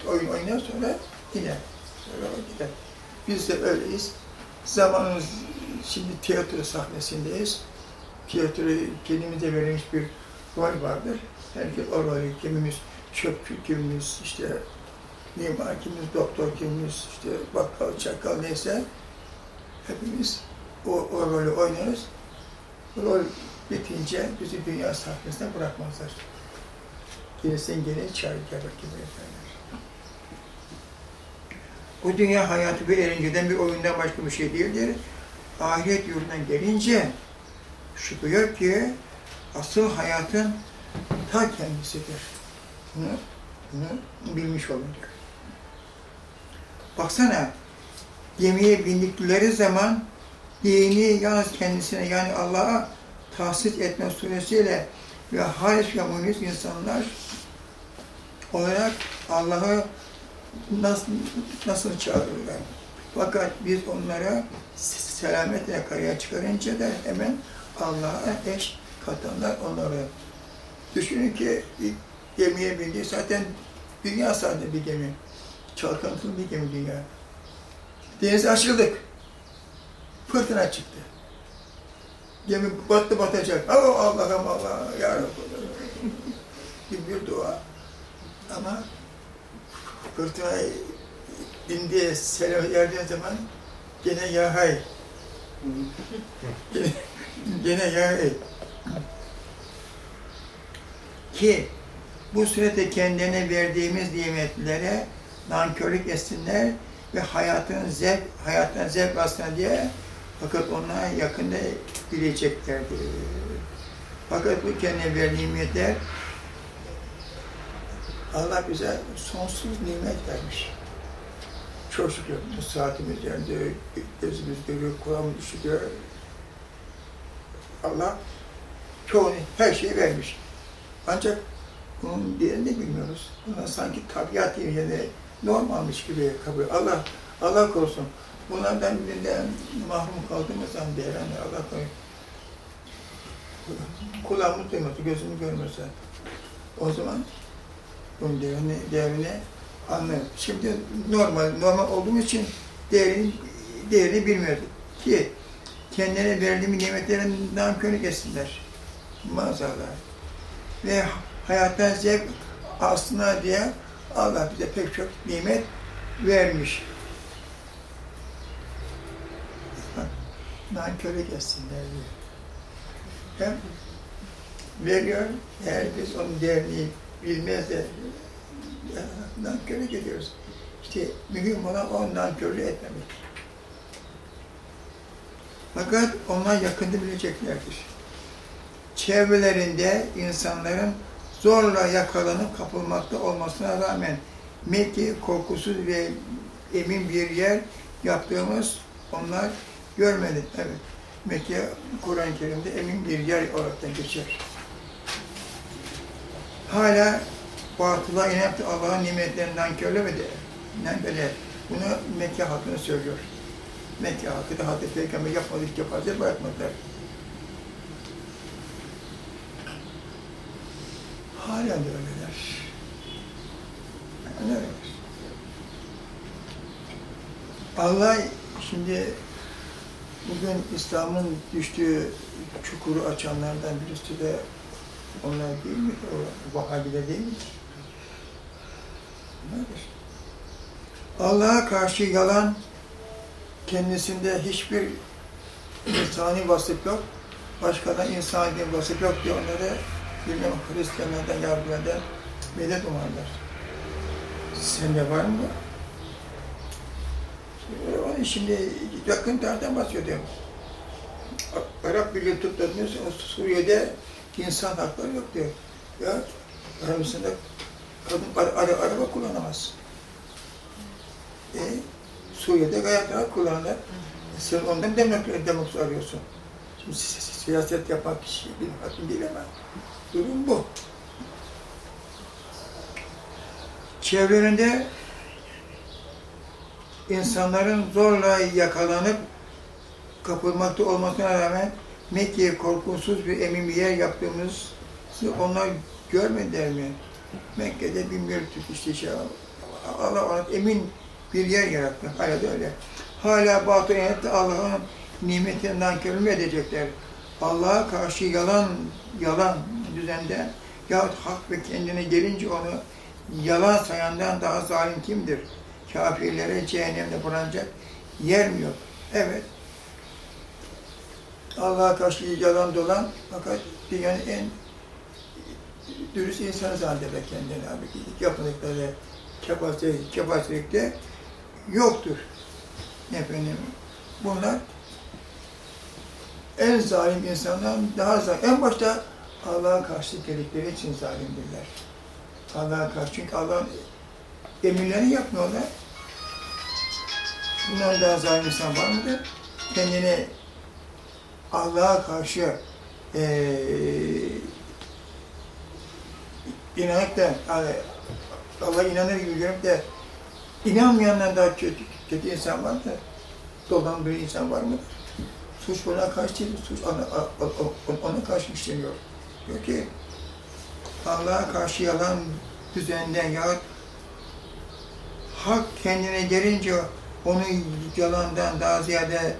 bir oyun oynar sonra iner. Sonra gider. Biz de öyleyiz. Zamanımız şimdi tiyatro sahnesindeyiz. Tiyatro kendimize verilmiş bir rol vardır. Herkes o rolü, kimimiz çöpçü, kimimiz işte mimar, kimimiz doktor, kimimiz işte bakkal, çakal neyse hepimiz o, o rolü oynarız. Rol bitince bizi dünya sahnesine bırakmazlar. Gelirsen gene çağır gel bakayım efendim. Bu dünya hayatı bir eğlenceden bir oyundan başka bir şey değildir. Ahiret yurdundan gelince yok ki asıl hayatın ta kendisidir. Bunu, bunu bilmiş olunca. Baksana, gemiye bindikleri zaman dini yalnız kendisine yani Allah'a tahsis etme suresiyle ve halis ve insanlar olarak Allah'ı nasıl, nasıl çağırırlar? Fakat biz onlara selametle karaya çıkarınca da hemen Allah'a eş katanlar onları. Düşünün ki gemiye bindi, zaten dünya sadece bir gemi. Çalkantılı bir gemi dünya. Denize açıldık. Fırtına çıktı. Gemi battı batacak. Allah'ım Allah, ya Rabbi. bir dua. Ama fırtına indi, selam verdiği zaman gene ya hay. gene, gene ya hay. Ki bu sürede kendilerine verdiğimiz nimetlere nankörlük etsinler ve hayatın zevk, hayattan zevk alsın diye fakat ona yakında bileceklerdir. Fakat bu kendine verdiği nimetler Allah bize sonsuz nimet vermiş. Şükür bu saatimiz yandı, gözümüz görüyor, kulağımız işitiyor. Allah çoğunu, her şeyi vermiş. Ancak bunun değerini bilmiyoruz. Buna sanki tabiat yani normalmiş gibi kabul. Allah, Allah korusun. Bunlardan birinden mahrum kaldığımız zaman değer, yani Allah korusun. Kulağımız duymasa, gözümü görmese, o zaman bunun değerini, değerini anlarız. Şimdi normal, normal olduğumuz için değerini, değerini bilmiyorduk. Ki kendilerine verdiğim nimetlerin nankörlük etsinler. Maazallah. Ve hayattan zevk aslında diye Allah bize pek çok nimet vermiş. Nankörlük etsinler diyor. Hem veriyor, eğer biz onun değerini bilmez de nankörlük ediyoruz. İşte mühim olan o nankörlüğü etmemek. Fakat onlar yakında bileceklerdir. Çevrelerinde insanların zorla yakalanıp kapılmakta olmasına rağmen Mekke korkusuz ve emin bir yer yaptığımız onlar görmedi. Evet. Mekke Kur'an-ı Kerim'de emin bir yer olarak geçer. Hala batıla da Allah'ın nimetlerinden körlemedi. böyle bunu Mekke halkına söylüyor. Mekke halkı da Hazreti Peygamber yapmadık yaparsa bırakmadılar. Halen de öyleler. Yani öyleler. Allah şimdi bugün İslam'ın düştüğü çukuru açanlardan birisi de onlar değil mi? O Vahabiler değil mi? Nedir? Allah'a karşı yalan kendisinde hiçbir insani vasıf yok. Başkadan insani bir vasıf yok diye onları bilmem Hristiyanlardan, Yahudilerden medet umarlar. Sende var mı? Onun şimdi yakın tarihten bahsediyor. Arap Birliği tutladığımız Suriye'de insan hakları yok diyor. Ya Arabistan'da kadın ara, ara, araba kullanamaz. E, Suriye'de gayet rahat kullanırlar. E, sen ondan demokrasi, demokrasi arıyorsun. Şimdi si si siyaset yapmak kişi bir hakim değil ama durum bu. Çevrelerinde insanların zorla yakalanıp kapılmakta olmasına rağmen Mekke'ye korkusuz bir yer yaptığımızı onlar görmediler mi? Mekke'de bin bir Türk işte şey Allah ona emin bir yer yarattı. Hala da öyle. Hala batıl inanıp Allah'ın nimetinden körülme edecekler. Allah'a karşı yalan, yalan düzende yahut hak ve kendine gelince onu yalan sayandan daha zalim kimdir? Kafirlere cehennemde bırakacak yer mi yok? Evet. Allah'a karşı yalan dolan fakat dünyanın en dürüst insanı zanneder kendini abi. Yapınlıkları, kapasite, kapasitelikte yoktur. Efendim, bunlar en zalim insandan daha zalim. En başta Allah'a karşı geldikleri için zalimdirler. Allah'a karşı. Çünkü Allah'ın emirlerini yapmıyorlar. Bundan daha zalim insan var mıdır? Kendini Allah'a karşı eee inanıp da Allah'a inanır gibi görüp de inanmayandan daha kötü, kötü insan var da dolan bir insan var mıdır? Suç ona karşı değil, suç ona, ona karşı işleniyor. Diyor ki Allah'a karşı yalan düzenden ya hak kendine gelince onu yalandan daha ziyade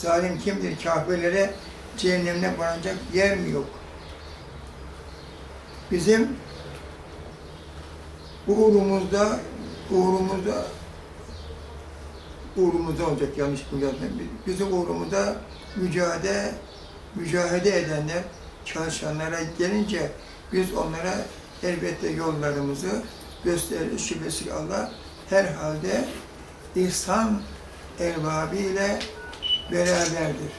zalim kimdir? Kafirlere cehennemde barınacak yer mi yok? Bizim uğrumuzda, uğrumuzda, uğrumuzda olacak yanlış mı yazmayayım. Bizim uğrumuzda mücadele, mücadele edenler, çalışanlara gelince biz onlara elbette yollarımızı gösteririz. Şüphesiz Allah herhalde ihsan erbabıyla beraberdir.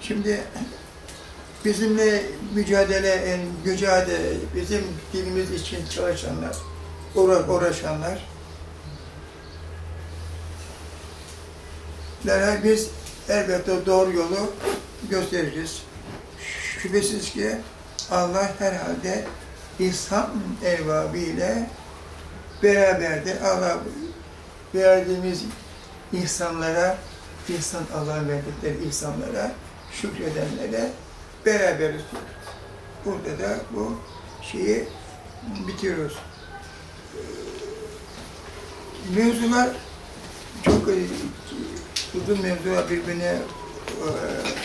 Şimdi bizimle mücadele, mücadele, bizim dinimiz için çalışanlar, uğraşanlar, derhal biz elbette doğru yolu gösteririz. Şüphesiz ki Allah herhalde İslam erbabıyla beraberdir. Allah verdiğimiz insanlara, insan Allah'ın verdikleri insanlara, şükredenlere beraberiz. Burada da bu şeyi bitiriyoruz. Mevzular çok uzun mevzular birbirine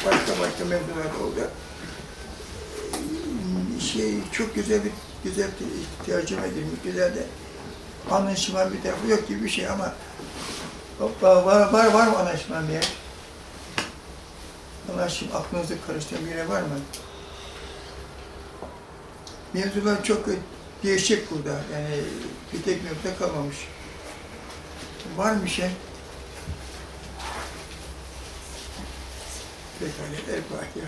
başka başka mevzular oldu. Şey çok güzel bir güzel bir tercüme edilmiş, güzel de anlaşılan bir tarafı yok gibi bir şey ama var, var, var mı anlaşılan bir yer? Anlaşım, aklınızı karıştıran bir yer var mı? Mevzular çok değişik burada. Yani bir tek mevzuda kalmamış. Var mı bir şey? Pekala, El Fatiha.